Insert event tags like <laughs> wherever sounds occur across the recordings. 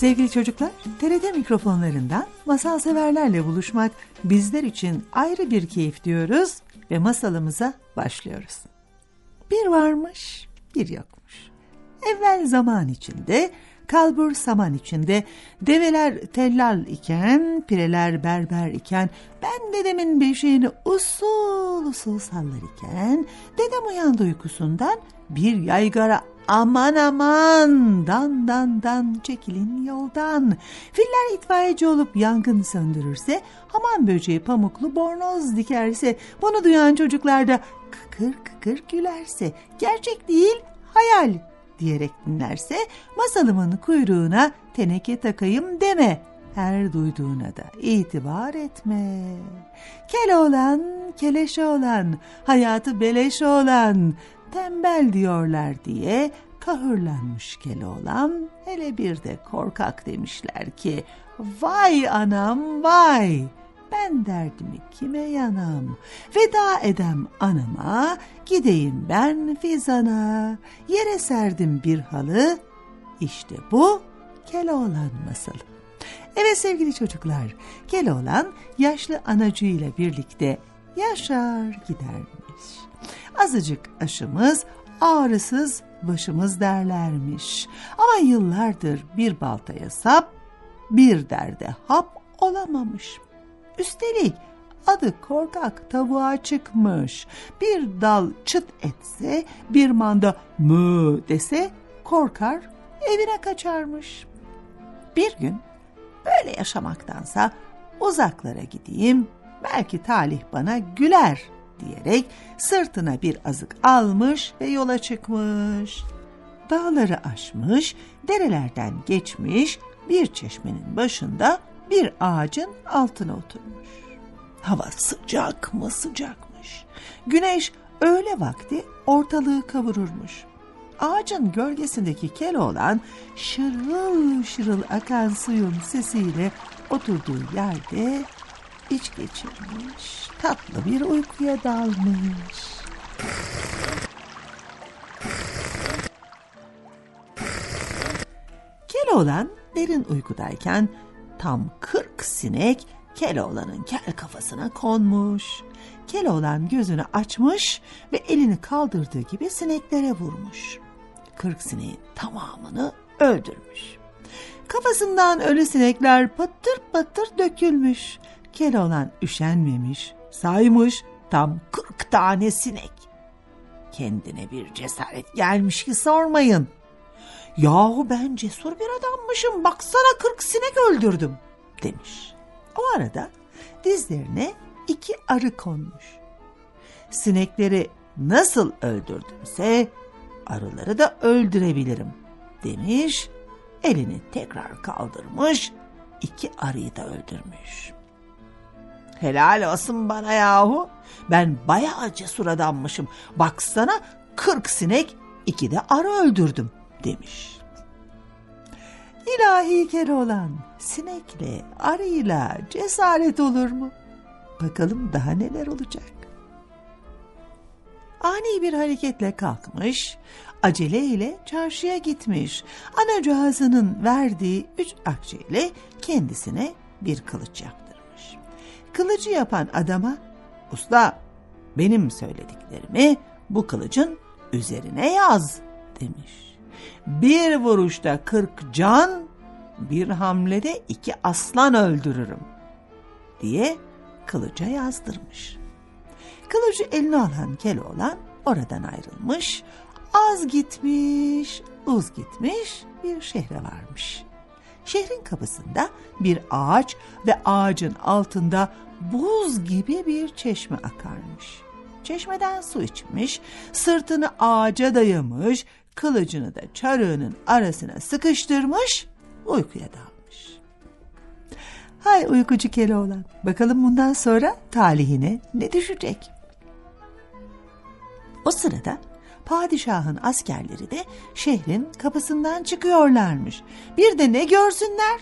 Sevgili çocuklar, TRT mikrofonlarından masal severlerle buluşmak bizler için ayrı bir keyif diyoruz ve masalımıza başlıyoruz. Bir varmış, bir yokmuş. Evvel zaman içinde, kalbur saman içinde, develer tellal iken, pireler berber iken, ben dedemin beşiğini usul usul sallar iken, dedem uyandı uykusundan, bir yaygara aman aman dan dan dan çekilin yoldan. Filler itfaiyeci olup yangın söndürürse, hamam böceği pamuklu bornoz dikerse, bunu duyan çocuklar da kıkır kıkır gülerse, gerçek değil hayal diyerek dinlerse, masalımın kuyruğuna teneke takayım deme. Her duyduğuna da itibar etme. Kel olan, keleş olan, hayatı beleş olan, tembel diyorlar diye kahırlanmış Keloğlan hele bir de korkak demişler ki vay anam vay ben derdimi kime yanam veda edem anama gideyim ben fizana yere serdim bir halı işte bu Keloğlan masalı. Evet sevgili çocuklar, Keloğlan yaşlı anacığıyla birlikte yaşar gidermiş. Azıcık aşımız ağrısız başımız derlermiş. Ama yıllardır bir baltaya sap, bir derde hap olamamış. Üstelik adı korkak tavuğa çıkmış. Bir dal çıt etse, bir manda mü dese korkar evine kaçarmış. Bir gün böyle yaşamaktansa uzaklara gideyim, belki talih bana güler diyerek sırtına bir azık almış ve yola çıkmış. Dağları aşmış, derelerden geçmiş, bir çeşmenin başında bir ağacın altına oturmuş. Hava sıcak mı sıcakmış. Güneş öğle vakti ortalığı kavururmuş. Ağacın gölgesindeki Keloğlan şırıl şırıl akan suyun sesiyle oturduğu yerde iç geçirmiş, tatlı bir uykuya dalmış. Keloğlan derin uykudayken tam kırk sinek Keloğlan'ın kel kafasına konmuş. Keloğlan gözünü açmış ve elini kaldırdığı gibi sineklere vurmuş. Kırk sineğin tamamını öldürmüş. Kafasından ölü sinekler patır patır dökülmüş. Keloğlan üşenmemiş, saymış tam kırk tane sinek. Kendine bir cesaret gelmiş ki sormayın. Yahu ben cesur bir adammışım baksana kırk sinek öldürdüm demiş. O arada dizlerine iki arı konmuş. Sinekleri nasıl öldürdümse arıları da öldürebilirim demiş. Elini tekrar kaldırmış, iki arıyı da öldürmüş. Helal olsun bana yahu. Ben bayağı cesur adammışım. Baksana kırk sinek, iki de arı öldürdüm demiş. İlahi Keloğlan, sinekle, arıyla cesaret olur mu? Bakalım daha neler olacak. Ani bir hareketle kalkmış, aceleyle çarşıya gitmiş. Anacığazının verdiği üç akçeyle kendisine bir kılıç yaptırmış. Kılıcı yapan adama, usta benim söylediklerimi bu kılıcın üzerine yaz demiş. Bir vuruşta kırk can, bir hamlede iki aslan öldürürüm diye kılıca yazdırmış. Kılıcı eline alan Keloğlan oradan ayrılmış, az gitmiş, uz gitmiş bir şehre varmış. Şehrin kapısında bir ağaç ve ağacın altında buz gibi bir çeşme akarmış. Çeşmeden su içmiş, sırtını ağaca dayamış, kılıcını da çarığının arasına sıkıştırmış, uykuya dalmış. Hay uykucu Keloğlan, bakalım bundan sonra talihine ne düşecek? O sırada padişahın askerleri de şehrin kapısından çıkıyorlarmış. Bir de ne görsünler?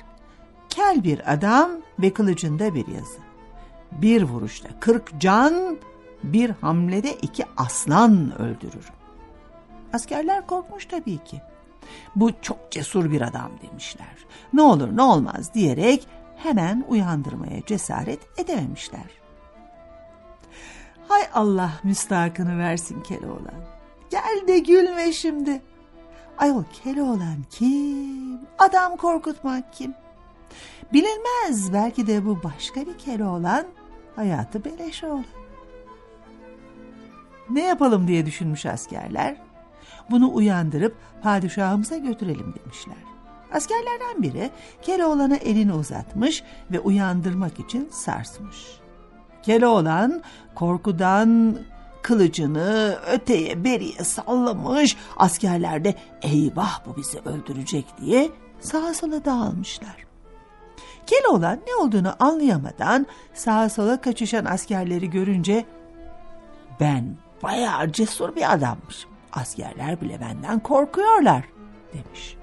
Kel bir adam ve kılıcında bir yazı. Bir vuruşta kırk can, bir hamlede iki aslan öldürürüm. Askerler korkmuş tabii ki. Bu çok cesur bir adam demişler. Ne olur ne olmaz diyerek hemen uyandırmaya cesaret edememişler. Hay Allah müstahakını versin Keloğlan. Gel de gülme şimdi. Ayol Keloğlan kim? Adam korkutmak kim? Bilinmez belki de bu başka bir Keloğlan hayatı beleş oldu. Ne yapalım diye düşünmüş askerler. Bunu uyandırıp padişahımıza götürelim demişler. Askerlerden biri Keloğlan'a elini uzatmış ve uyandırmak için sarsmış. Keloğlan korkudan kılıcını öteye beriye sallamış. Askerler de eyvah bu bizi öldürecek diye sağa sola dağılmışlar. Keloğlan ne olduğunu anlayamadan sağa sola kaçışan askerleri görünce ben bayağı cesur bir adammışım. Askerler bile benden korkuyorlar demiş.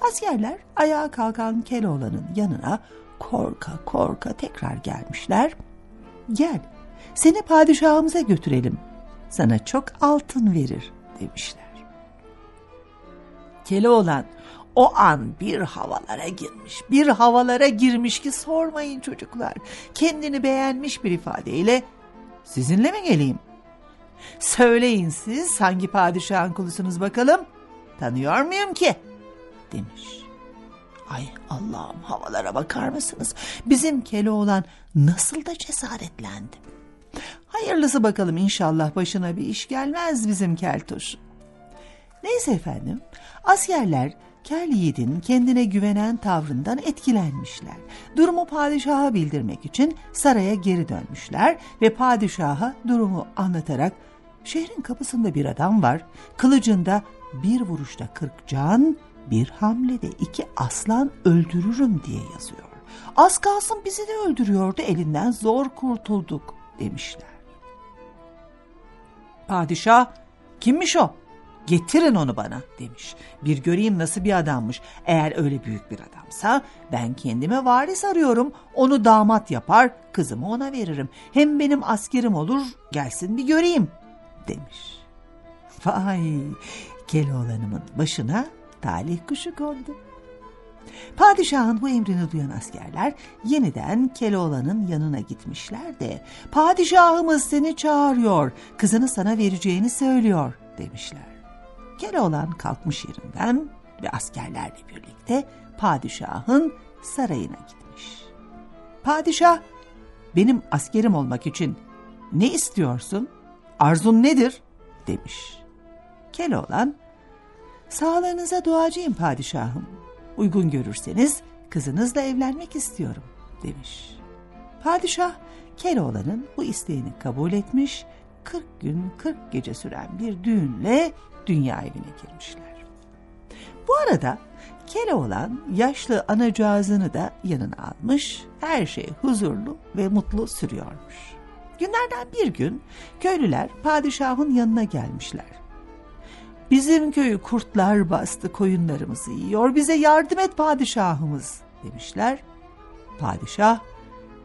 Askerler ayağa kalkan Keloğlan'ın yanına korka korka tekrar gelmişler. Gel seni padişahımıza götürelim. Sana çok altın verir demişler. Keloğlan o an bir havalara girmiş, bir havalara girmiş ki sormayın çocuklar. Kendini beğenmiş bir ifadeyle sizinle mi geleyim? Söyleyin siz hangi padişahın kulusunuz bakalım? Tanıyor muyum ki? Demiş. Ay Allah'ım havalara bakar mısınız? Bizim Keloğlan nasıl da cesaretlendi. Hayırlısı bakalım inşallah başına bir iş gelmez bizim keltoş. Neyse efendim askerler Kel Yiğit'in kendine güvenen tavrından etkilenmişler. Durumu padişaha bildirmek için saraya geri dönmüşler ve padişaha durumu anlatarak şehrin kapısında bir adam var, kılıcında bir vuruşta kırk can, bir hamlede iki aslan öldürürüm diye yazıyor. Az kalsın bizi de öldürüyordu elinden zor kurtulduk demişler. Padişah kimmiş o? Getirin onu bana demiş. Bir göreyim nasıl bir adammış. Eğer öyle büyük bir adamsa ben kendime varis arıyorum. Onu damat yapar kızımı ona veririm. Hem benim askerim olur gelsin bir göreyim demiş. Vay Keloğlan'ımın başına talih kuşu kondu. Padişahın bu emrini duyan askerler yeniden Keloğlan'ın yanına gitmişler de padişahımız seni çağırıyor, kızını sana vereceğini söylüyor demişler. Keloğlan kalkmış yerinden ve askerlerle birlikte padişahın sarayına gitmiş. Padişah benim askerim olmak için ne istiyorsun? Arzun nedir? demiş. Keloğlan sağlığınıza duacıyım padişahım uygun görürseniz kızınızla evlenmek istiyorum demiş. Padişah Keloğlan'ın bu isteğini kabul etmiş, 40 gün 40 gece süren bir düğünle dünya evine girmişler. Bu arada Keloğlan yaşlı anacığızını da yanına almış, her şey huzurlu ve mutlu sürüyormuş. Günlerden bir gün köylüler padişahın yanına gelmişler. Bizim köyü kurtlar bastı koyunlarımızı yiyor bize yardım et padişahımız demişler. Padişah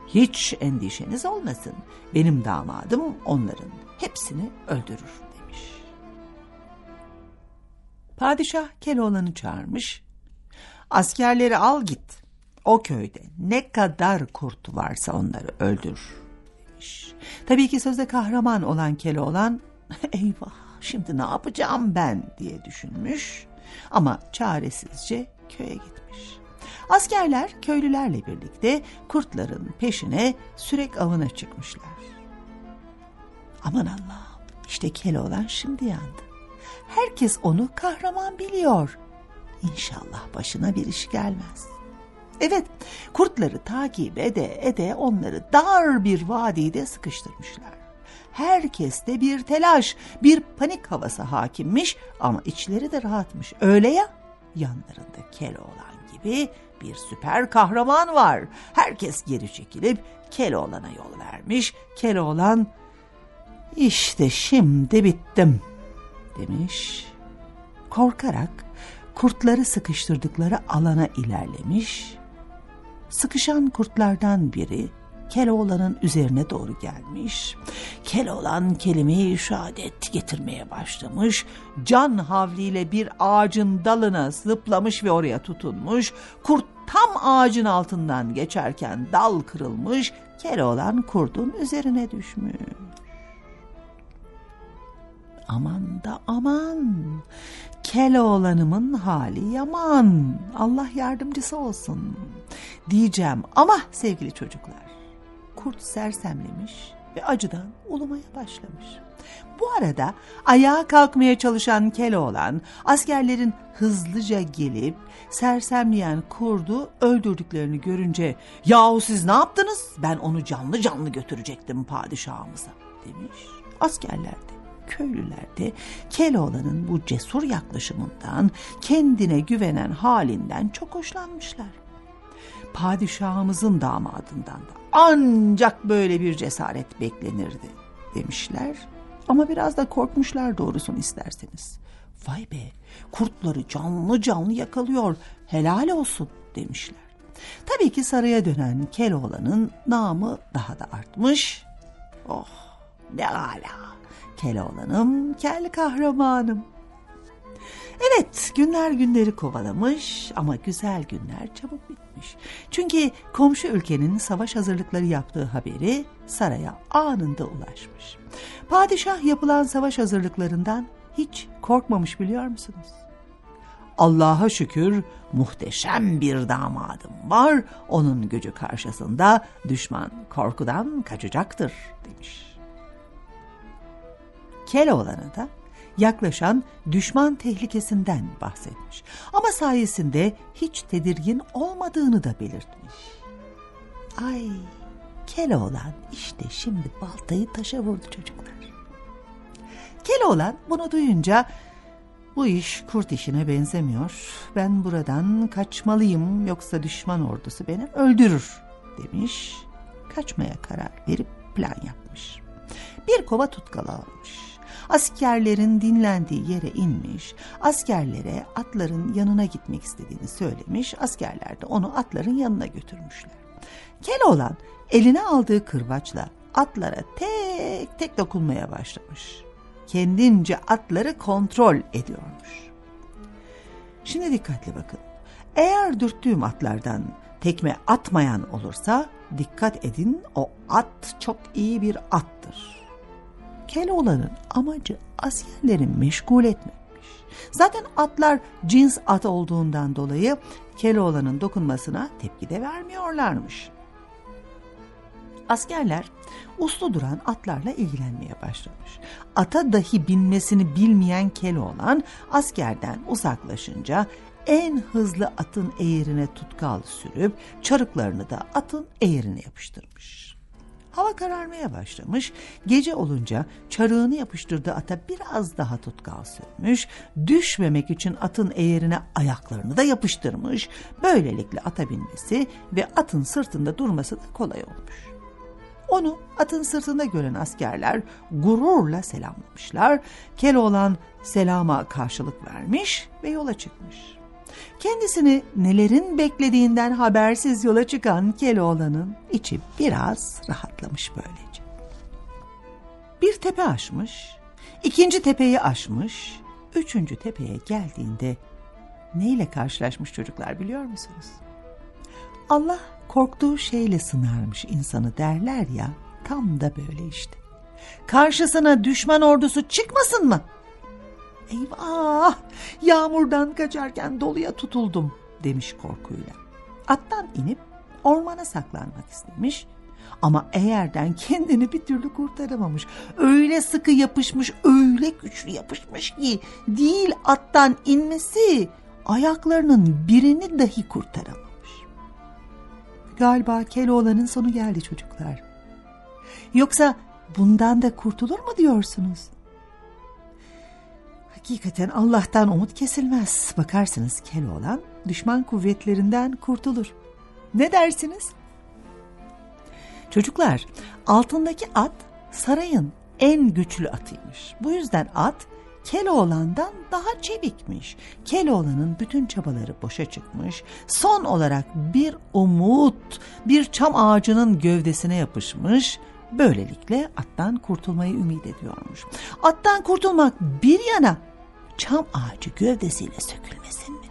hiç endişeniz olmasın benim damadım onların hepsini öldürür demiş. Padişah Keloğlan'ı çağırmış. Askerleri al git. O köyde ne kadar kurt varsa onları öldür demiş. Tabii ki sözde kahraman olan Keloğlan <laughs> eyvah şimdi ne yapacağım ben diye düşünmüş ama çaresizce köye gitmiş. Askerler köylülerle birlikte kurtların peşine sürek avına çıkmışlar. Aman Allah'ım işte Keloğlan şimdi yandı. Herkes onu kahraman biliyor. İnşallah başına bir iş gelmez. Evet, kurtları takip ede ede onları dar bir vadide sıkıştırmışlar. Herkeste bir telaş, bir panik havası hakimmiş ama içleri de rahatmış. Öyle ya, yanlarında Keloğlan gibi bir süper kahraman var. Herkes geri çekilip Keloğlan'a yol vermiş. Keloğlan, işte şimdi bittim demiş. Korkarak kurtları sıkıştırdıkları alana ilerlemiş. Sıkışan kurtlardan biri Keloğlan'ın üzerine doğru gelmiş. Keloğlan kelime-i şehadet getirmeye başlamış. Can havliyle bir ağacın dalına zıplamış ve oraya tutunmuş. Kurt tam ağacın altından geçerken dal kırılmış. Keloğlan kurdun üzerine düşmüş. Aman da aman. Keloğlanımın hali yaman. Allah yardımcısı olsun. Diyeceğim ama sevgili çocuklar. Kurt sersemlemiş ve acıdan ulumaya başlamış. Bu arada ayağa kalkmaya çalışan Keloğlan askerlerin hızlıca gelip sersemleyen kurdu öldürdüklerini görünce yahu siz ne yaptınız? Ben onu canlı canlı götürecektim padişahımıza demiş. Askerler de köylüler de Keloğlan'ın bu cesur yaklaşımından, kendine güvenen halinden çok hoşlanmışlar. Padişahımızın damadından da ancak böyle bir cesaret beklenirdi demişler. Ama biraz da korkmuşlar doğrusunu isterseniz. Vay be kurtları canlı canlı yakalıyor helal olsun demişler. Tabii ki saraya dönen Keloğlan'ın namı daha da artmış. Oh ne ala Keloğlan'ım, kel kahramanım. Evet, günler günleri kovalamış ama güzel günler çabuk bitmiş. Çünkü komşu ülkenin savaş hazırlıkları yaptığı haberi saraya anında ulaşmış. Padişah yapılan savaş hazırlıklarından hiç korkmamış biliyor musunuz? Allah'a şükür muhteşem bir damadım var. Onun gücü karşısında düşman korkudan kaçacaktır demiş. Keloğlan'a da yaklaşan düşman tehlikesinden bahsetmiş. Ama sayesinde hiç tedirgin olmadığını da belirtmiş. Ay Keloğlan işte şimdi baltayı taşa vurdu çocuklar. Keloğlan bunu duyunca bu iş kurt işine benzemiyor. Ben buradan kaçmalıyım yoksa düşman ordusu beni öldürür demiş. Kaçmaya karar verip plan yapmış. Bir kova tutkal almış askerlerin dinlendiği yere inmiş, askerlere atların yanına gitmek istediğini söylemiş, askerler de onu atların yanına götürmüşler. Keloğlan eline aldığı kırbaçla atlara tek tek dokunmaya başlamış. Kendince atları kontrol ediyormuş. Şimdi dikkatli bakın. Eğer dürttüğüm atlardan tekme atmayan olursa dikkat edin o at çok iyi bir attır. Keloğlan'ın amacı askerleri meşgul etmekmiş. Zaten atlar cins at olduğundan dolayı Keloğlan'ın dokunmasına tepki de vermiyorlarmış. Askerler uslu duran atlarla ilgilenmeye başlamış. Ata dahi binmesini bilmeyen Keloğlan askerden uzaklaşınca en hızlı atın eğerine tutkal sürüp çarıklarını da atın eğerine yapıştırmış. Hava kararmaya başlamış. Gece olunca çarığını yapıştırdığı ata biraz daha tutkal sürmüş. Düşmemek için atın eğerine ayaklarını da yapıştırmış. Böylelikle ata binmesi ve atın sırtında durması da kolay olmuş. Onu atın sırtında gören askerler gururla selamlamışlar. Keloğlan selama karşılık vermiş ve yola çıkmış. Kendisini nelerin beklediğinden habersiz yola çıkan Keloğlan'ın içi biraz rahatlamış böylece. Bir tepe aşmış, ikinci tepeyi aşmış, üçüncü tepeye geldiğinde neyle karşılaşmış çocuklar biliyor musunuz? Allah korktuğu şeyle sınarmış insanı derler ya tam da böyle işte. Karşısına düşman ordusu çıkmasın mı? Eyvah! Yağmurdan kaçarken doluya tutuldum demiş korkuyla. Attan inip ormana saklanmak istemiş ama eğerden kendini bir türlü kurtaramamış. Öyle sıkı yapışmış, öyle güçlü yapışmış ki değil attan inmesi ayaklarının birini dahi kurtaramamış. Galiba Keloğlan'ın sonu geldi çocuklar. Yoksa bundan da kurtulur mu diyorsunuz? Hakikaten Allah'tan umut kesilmez. Bakarsınız Keloğlan düşman kuvvetlerinden kurtulur. Ne dersiniz? Çocuklar altındaki at sarayın en güçlü atıymış. Bu yüzden at Keloğlan'dan daha çevikmiş. Keloğlan'ın bütün çabaları boşa çıkmış. Son olarak bir umut bir çam ağacının gövdesine yapışmış. Böylelikle attan kurtulmayı ümit ediyormuş. Attan kurtulmak bir yana çam ağacı gövdesiyle sökülmesin mi?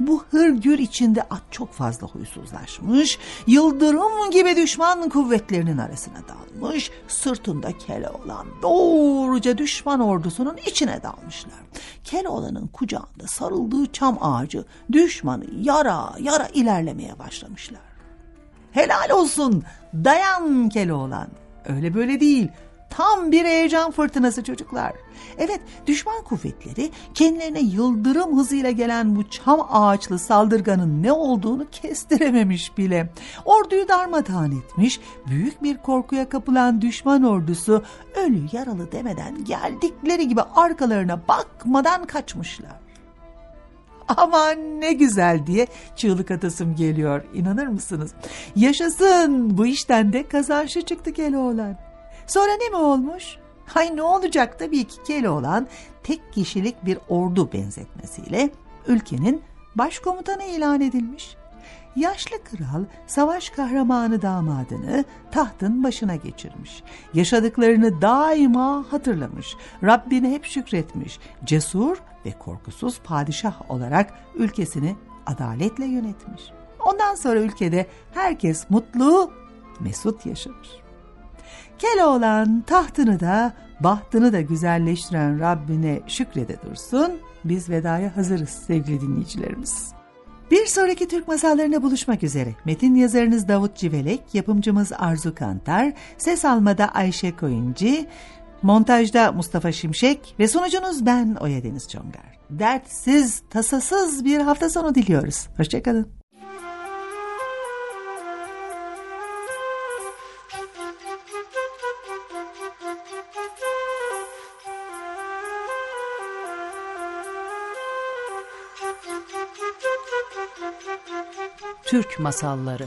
Bu hırgür içinde at çok fazla huysuzlaşmış, yıldırım gibi düşman kuvvetlerinin arasına dalmış, sırtında Keloğlan doğruca düşman ordusunun içine dalmışlar. Keloğlan'ın kucağında sarıldığı çam ağacı düşmanı yara yara ilerlemeye başlamışlar. Helal olsun dayan Keloğlan. Öyle böyle değil Tam bir heyecan fırtınası çocuklar. Evet düşman kuvvetleri kendilerine yıldırım hızıyla gelen bu çam ağaçlı saldırganın ne olduğunu kestirememiş bile. Orduyu darmadağın etmiş, büyük bir korkuya kapılan düşman ordusu ölü yaralı demeden geldikleri gibi arkalarına bakmadan kaçmışlar. Aman ne güzel diye çığlık atasım geliyor inanır mısınız? Yaşasın bu işten de kazançlı çıktı Keloğlan. Sonra ne mi olmuş? Hay ne olacak tabii ki Keloğlan tek kişilik bir ordu benzetmesiyle ülkenin başkomutanı ilan edilmiş. Yaşlı kral savaş kahramanı damadını tahtın başına geçirmiş. Yaşadıklarını daima hatırlamış. Rabbine hep şükretmiş. Cesur ve korkusuz padişah olarak ülkesini adaletle yönetmiş. Ondan sonra ülkede herkes mutlu, mesut yaşamış. Keloğlan tahtını da bahtını da güzelleştiren Rabbine şükrede dursun. Biz vedaya hazırız sevgili dinleyicilerimiz. Bir sonraki Türk masallarına buluşmak üzere. Metin yazarınız Davut Civelek, yapımcımız Arzu Kantar, ses almada Ayşe Koyuncu, montajda Mustafa Şimşek ve sunucunuz ben Oya Deniz Çongar. Dertsiz, tasasız bir hafta sonu diliyoruz. Hoşçakalın. Türk Masalları